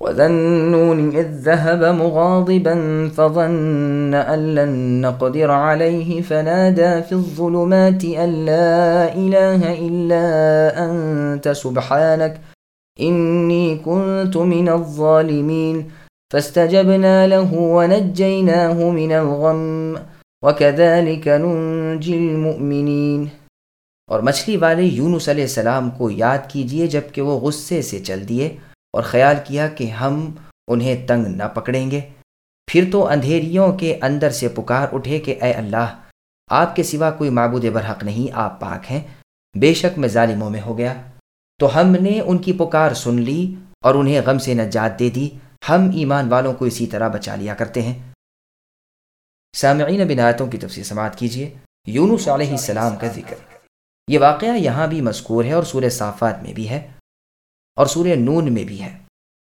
وذنون إذ ذهب مغاضبا فظن أن لن نقدر عليه فنادى في الظلمات أن لا إله إلا أنت سبحانك إني كنت من الظالمين فاستجبنا له ونجيناه من الغم وكذلك ننجي المؤمنين اور مچھلی والے یونس علیہ السلام کو یاد کیجئے جب کہ وہ غصے سے چل دیے اور خیال کیا کہ ہم انہیں تنگ نہ پکڑیں گے۔ پھر تو اندھیریوں کے اندر سے پکار اٹھے کہ اے اللہ، آپ کے سوا کوئی معبود برحق نہیں، آپ پاک ہیں۔ بے شک میں ظالموں میں ہو گیا۔ تو ہم نے ان کی پکار سن لی اور انہیں غم سے نجات دے دی۔ ہم ایمان والوں کو اسی طرح بچا لیا کرتے ہیں۔ سامعین بنایتوں کی تفصیل سماعت کیجیے۔ یونس علیہ السلام کا ذکر۔ یہ واقعہ یہاں بھی مذکور ہے اور سورہ صافات میں بھی ہے۔ اور سورہ نون میں بھی ہے۔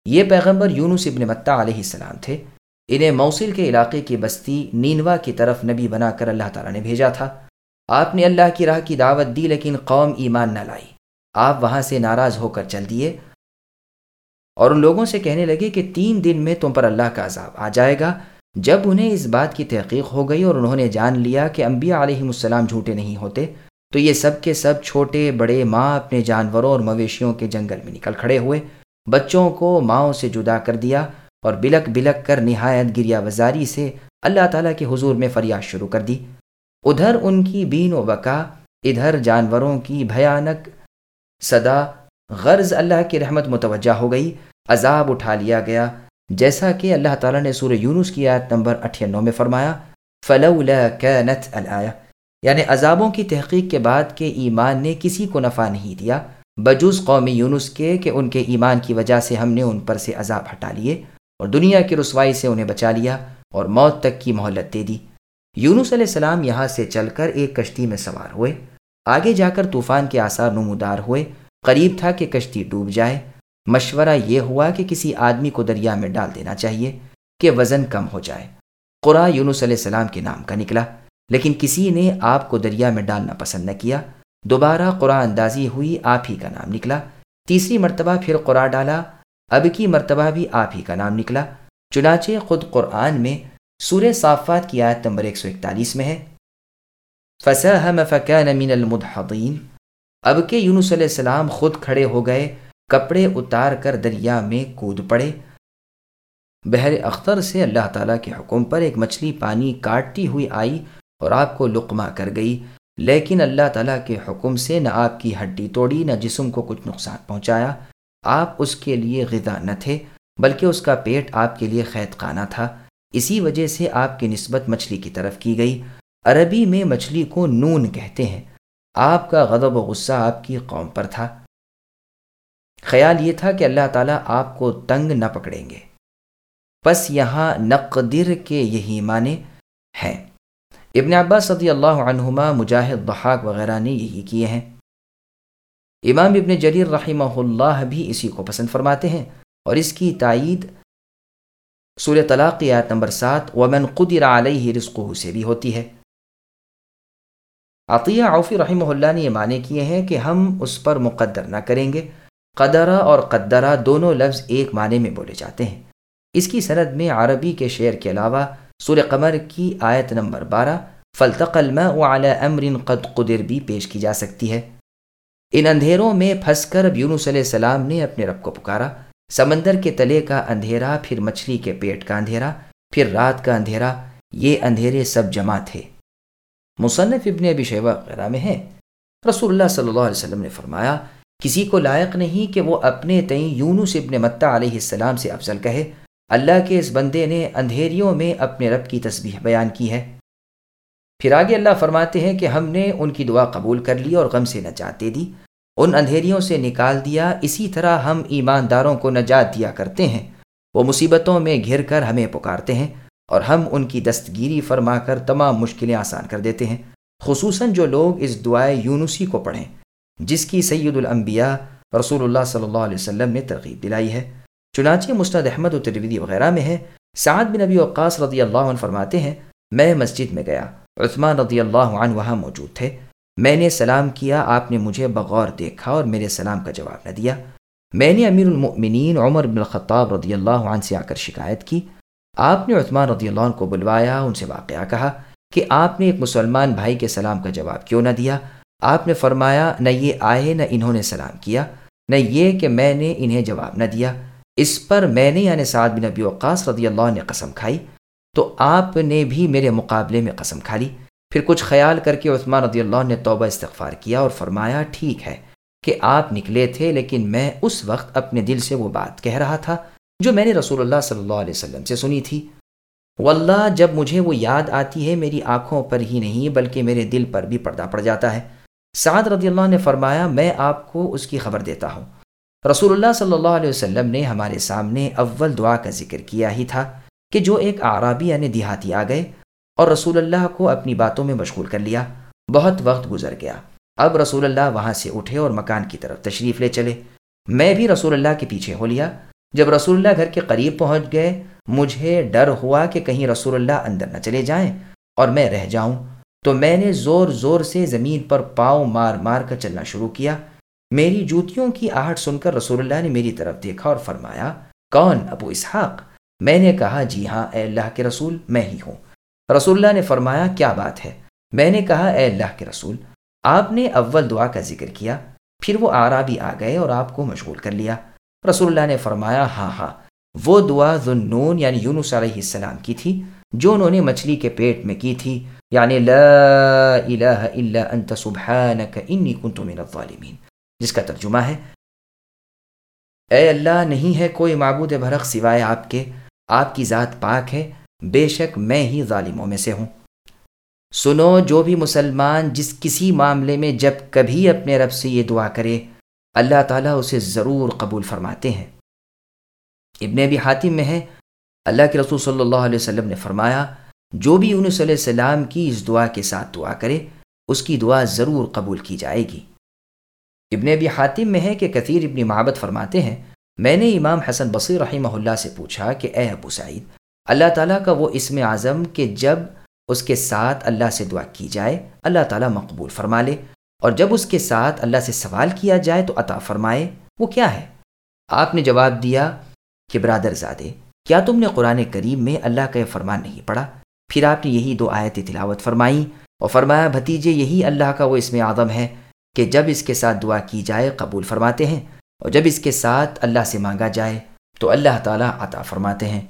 یہ پیغمبر یونس ابن متا علیہ السلام تھے۔ انہیں موصل کے علاقے کی بستی نینوا کی طرف نبی بنا کر اللہ تعالیٰ نے بھیجا تھا۔ آپ نے اللہ کی راہ کی دعوت دی لیکن قوم ایمان نہ لائی۔ آپ وہاں سے ناراض ہو کر چل دیے۔ اور ان لوگوں سے کہنے لگے کہ تین دن میں تم پر اللہ کا عذاب آ جائے گا۔ جب انہیں اس بات کی تحقیق ہو گئی اور انہوں نے جان لیا کہ انبیاء علیہ السلام جھوٹے نہیں ہوتے تو یہ سب کے سب چھوٹے بڑے ماں اپنے جانوروں اور مویشیوں کے جنگل میں نکل کھڑے ہوئے، بچوں کو ماؤں سے جدا کر دیا اور بلک بلک کر نہایت گریا وزاری سے اللہ تعالیٰ کے حضور میں فریاد شروع کر دی۔ ادھر ان کی بین و بقا، ادھر جانوروں کی بھیانک صدا، غرض اللہ کی رحمت متوجہ ہو گئی، عذاب اٹھا لیا گیا۔ جیسا کہ اللہ تعالیٰ نے سورہ یونس کی آیت نمبر اٹھانو میں فرمایا، فلولا كانت الآیہ یعنی عذابوں کی تحقیق کے بعد کہ ایمان نے کسی کو نفع نہیں دیا۔ بجوز قوم یونس کے کہ ان کے ایمان کی وجہ سے ہم نے ان پر سے عذاب ہٹا لیے اور دنیا کی رسوائی سے انہیں بچا لیا اور موت تک کی مہلت دے دی۔ یونس علیہ السلام یہاں سے چل کر ایک کشتی میں سوار ہوئے۔ آگے جا کر طوفان کے آثار نمودار ہوئے۔ قریب تھا کہ کشتی ڈوب جائے۔ مشورہ یہ ہوا کہ کسی آدمی کو دریا میں ڈال دینا چاہیے کہ وزن کم ہو جائے۔ قرآ یونس علیہ السلام کے نام کا نکلا۔ لیکن کسی نے آپ کو دریا میں ڈالنا پسند نہ کیا۔ دوبارہ قرآن اندازی ہوئی، آپ ہی کا نام نکلا۔ تیسری مرتبہ پھر قرآن ڈالا۔ اب کی مرتبہ بھی آپ ہی کا نام نکلا۔ چنانچہ خود قرآن میں سورہ صافات کی آیت نمبر 141 میں ہے۔ فَسَاهَمَ فَكَانَ مِنَ الْمُدْحَضِينَ۔ اب کے یونس علیہ السلام خود کھڑے ہو گئے، کپڑے اتار کر دریا میں کود پڑے۔ بحر اختر سے اللہ تعالیٰ کے حکم پر ایک مچھلی پانی کاٹتی ہوئی آئی۔ اور آپ کو لقمہ کر گئی۔ لیکن اللہ تعالیٰ کے حکم سے نہ آپ کی ہڈی توڑی، نہ جسم کو کچھ نقصان پہنچایا۔ آپ اس کے لیے غذا نہ تھے، بلکہ اس کا پیٹ آپ کے لیے قید خانہ تھا۔ اسی وجہ سے آپ کی نسبت مچھلی کی طرف کی گئی۔ عربی میں مچھلی کو نون کہتے ہیں۔ آپ کا غضب و غصہ آپ کی قوم پر تھا۔ خیال یہ تھا کہ اللہ تعالیٰ آپ کو تنگ نہ پکڑیں گے۔ بس یہاں نقدر کے یہی معنی ہیں۔ ابن عباس صدی اللہ عنہما مجاہد بحاق وغیرہ نے یہی کیے ہیں۔ امام ابن جریر رحمہ اللہ بھی اسی کو پسند فرماتے ہیں اور اس کی تائید سور طلاق کی آیت نمبر سات، ومن قدر علیہ رزقہ سے بھی ہوتی ہے۔ عطیہ عوفی رحمہ اللہ نے یہ معنی کیے ہیں کہ ہم اس پر مقدر نہ کریں گے۔ قدرہ اور قدرہ دونوں لفظ ایک معنی میں بولے جاتے ہیں۔ اس کی سند میں عربی کے شعر کے علاوہ سور قمر کی آیت نمبر بارہ فلتق الماء على امر قد قدر بھی پیش کی جا سکتی ہے۔ ان اندھیروں میں پھنس کر اب یونس علیہ السلام نے اپنے رب کو پکارا۔ سمندر کے تلے کا اندھیرا، پھر مچھلی کے پیٹ کا اندھیرا، پھر رات کا اندھیرا، یہ اندھیرے سب جمع تھے۔ مصنف ابن ابی شیبہ وغیرہ میں ہے رسول اللہ صلی اللہ علیہ وسلم نے فرمایا، کسی کو لائق نہیں کہ وہ اپنے تئیں یونس ابن متا علیہ السلام سے افضل کہے۔ اللہ کے اس بندے نے اندھیریوں میں اپنے رب کی تسبیح بیان کی ہے۔ پھر آگے اللہ فرماتے ہیں کہ ہم نے ان کی دعا قبول کر لی اور غم سے نجات دے دی۔ ان اندھیریوں سے نکال دیا، اسی طرح ہم ایمانداروں کو نجات دیا کرتے ہیں۔ وہ مصیبتوں میں گھر کر ہمیں پکارتے ہیں اور ہم ان کی دستگیری فرما کر تمام مشکلیں آسان کر دیتے ہیں۔ خصوصاً جو لوگ اس دعائے یونسی کو پڑھیں، جس کی سید الانبیاء رسول اللہ صلی اللہ علیہ وسلم نے ترغیب دلائی ہے۔ چنانچہ مستد احمد و ترویدی وغیرہ میں ہے سعد بن نبی وقاص رضی اللہ عنہ فرماتے ہیں، میں مسجد میں گیا، عثمان رضی اللہ عنہ وہاں موجود تھے۔ میں نے سلام کیا، آپ نے مجھے بغور دیکھا اور میرے سلام کا جواب نہ دیا۔ میں نے امیر المؤمنین عمر بن الخطاب رضی اللہ عنہ سے آ کر شکایت کی۔ آپ نے عثمان رضی اللہ عنہ کو بلوایا، ان سے واقعہ کہا کہ آپ نے ایک مسلمان بھائی کے سلام کا جواب کیوں نہ دیا۔ آپ نے فرمایا، نہ یہ آئے، نہ انہوں نے سلام کیا، نہ یہ کہ میں نے انہیں جواب نہ دیا۔ اس پر میں نے یعنی سعد بن نبی وقاص رضی اللہ نے قسم کھائی، تو آپ نے بھی میرے مقابلے میں قسم کھا لی۔ پھر کچھ خیال کر کے عثمان رضی اللہ نے توبہ استغفار کیا اور فرمایا، ٹھیک ہے کہ آپ نکلے تھے، لیکن میں اس وقت اپنے دل سے وہ بات کہہ رہا تھا جو میں نے رسول اللہ صلی اللہ علیہ وسلم سے سنی تھی۔ واللہ، جب مجھے وہ یاد آتی ہے، میری آنکھوں پر ہی نہیں، بلکہ میرے دل پر بھی پردہ پڑ جاتا ہے۔ سعد رضی اللہ نے فرمایا، میں آپ کو اس کی خبر دیتا ہوں۔ رسول اللہ صلی اللہ علیہ وسلم نے ہمارے سامنے اول دعا کا ذکر کیا ہی تھا کہ جو ایک عرابی یعنی دیہاتی آ گئے اور رسول اللہ کو اپنی باتوں میں مشغول کر لیا، بہت وقت گزر گیا۔ اب رسول اللہ وہاں سے اٹھے اور مکان کی طرف تشریف لے چلے۔ میں بھی رسول اللہ کے پیچھے ہو لیا۔ جب رسول اللہ گھر کے قریب پہنچ گئے، مجھے ڈر ہوا کہ کہیں رسول اللہ اندر نہ چلے جائیں اور میں رہ جاؤں۔ تو میں نے زور زور سے زمین پر پاؤں مار مار کر چلنا شروع کیا۔ میری جوتیوں کی آہٹ سن کر رسول اللہ نے میری طرف دیکھا اور فرمایا، کون ابو اسحاق؟ میں نے کہا جی ہاں اے اللہ کے رسول، میں ہی ہوں۔ رسول اللہ نے فرمایا، کیا بات ہے؟ میں نے کہا، اے اللہ کے رسول، آپ نے اول دعا کا ذکر کیا، پھر وہ آرا بھی آ گئے اور آپ کو مشغول کر لیا۔ رسول اللہ نے فرمایا ہاں ہاں وہ دعا ذنون یعنی یونس علیہ السلام کی تھی، جو انہوں نے مچھلی کے پیٹ میں کی تھی یعنی لا الہ الا انت سبحانک انی کنت من الظالمین۔ جس کا ترجمہ ہے، اے اللہ، نہیں ہے کوئی معبود بھرق سوائے آپ کے۔ آپ کی ذات پاک ہے، بے شک میں ہی ظالموں میں سے ہوں۔ سنو، جو بھی مسلمان جس کسی معاملے میں جب کبھی اپنے رب سے یہ دعا کرے، اللہ تعالیٰ اسے ضرور قبول فرماتے ہیں۔ ابن ابی حاتم میں ہے، اللہ کے رسول صلی اللہ علیہ وسلم نے فرمایا، جو بھی انہوں علیہ السلام کی اس دعا کے ساتھ دعا کرے، اس کی دعا ضرور قبول کی جائے گی۔ ابن ابی حاتم میں ہے کہ کثیر ابن محبت فرماتے ہیں، میں نے امام حسن بصیر رحمہ اللہ سے پوچھا کہ اے ابو سعید، اللہ تعالیٰ کا وہ اسم اعظم کہ جب اس کے ساتھ اللہ سے دعا کی جائے، اللہ تعالیٰ مقبول فرما لے، اور جب اس کے ساتھ اللہ سے سوال کیا جائے تو عطا فرمائے، وہ کیا ہے؟ آپ نے جواب دیا کہ برادر زادے، کیا تم نے قرآن کریم میں اللہ کا یہ فرمان نہیں پڑھا؟ پھر آپ نے یہی دو آیت تلاوت فرمائی اور فرمایا، بھتیجے، یہی اللہ کا وہ اسم اعظم ہے۔ کہ جب اس کے ساتھ دعا کی جائے، قبول فرماتے ہیں، اور جب اس کے ساتھ اللہ سے مانگا جائے، تو اللہ تعالیٰ عطا فرماتے ہیں۔